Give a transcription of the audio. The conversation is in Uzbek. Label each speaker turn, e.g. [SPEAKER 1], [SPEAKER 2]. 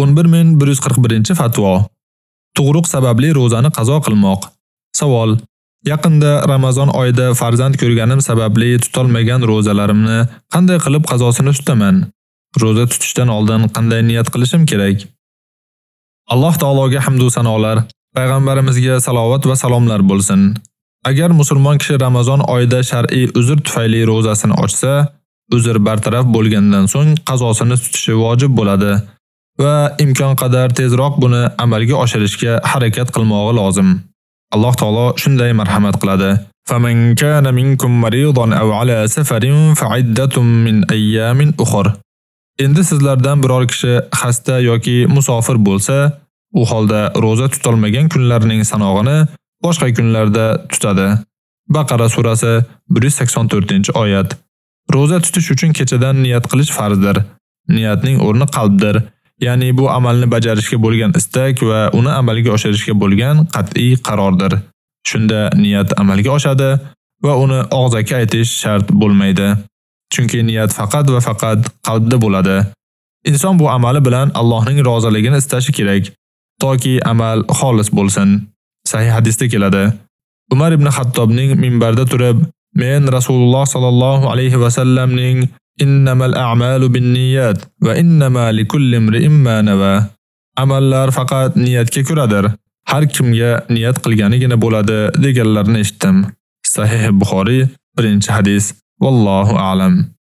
[SPEAKER 1] 11141-fatvo. Tug'ruq sababli ro'zani qazo qilmoq. Savol: Yaqinda Ramazon oyida farzand ko'rganim sababli tutolmagan ro'zalarimni qanday qilib qazosini tutaman? Ro'za tutishdan oldin qanday niyat qilishim kerak? Alloh taologa hamd va sanolar, payg'ambarimizga salovat va salomlar bo'lsin. Agar musulmon kishi Ramazon oyida shar'iy uzr tufayli ro'zasini ochsa, uzr bartaraf bo'lgandan so'ng qazosini tutishi vojib bo'ladi va imkon qadar tezroq buni amalga oshirishga harakat qilmog'i lozim. Alloh taolo shunday marhamat qiladi. فَمَنْ كَانَ مِنْكُمْ مَرِيضًا أَوْ عَلَى سَفَرٍ فَعِدَّةٌ مِنْ أَيَّامٍ أُخَرَ Endi sizlardan biror kishi xasta yoki musofir bo'lsa, u holda roza tutolmagan kunlarning sanog'ini boshqa kunlarda tutadi. Baqara surasi 184-oyat. Roza tutish uchun kechadan niyat qilish farzdir. Niyatning o'rni qalbdir. Ya'ni bu amalni bajarishga bo'lgan istak va uni amalga oshirishga bo'lgan qat'iy qarordir. Shunda niyat amalga oshadi va uni og'zaki aytish shart bo'lmaydi. Chunki niyat faqat va faqat qalbda bo'ladi. Inson bu amali bilan Allohning roziligini istashi kerak, toki amal xolis bo'lsin. Sahih hadisda keladi. Umar ibn Xattobning minbarda turib, men Rasululloh sallallohu alayhi va sallamning innamal a'malu binniyat va innama likulli imrin ma nawa. Amallar faqat niyatga ko'radir. Har kimga niyat qilganigina bo'ladi deganlarni eshitdim. Sahih Buxoriy, 1-hadis. Vallohu a'lam.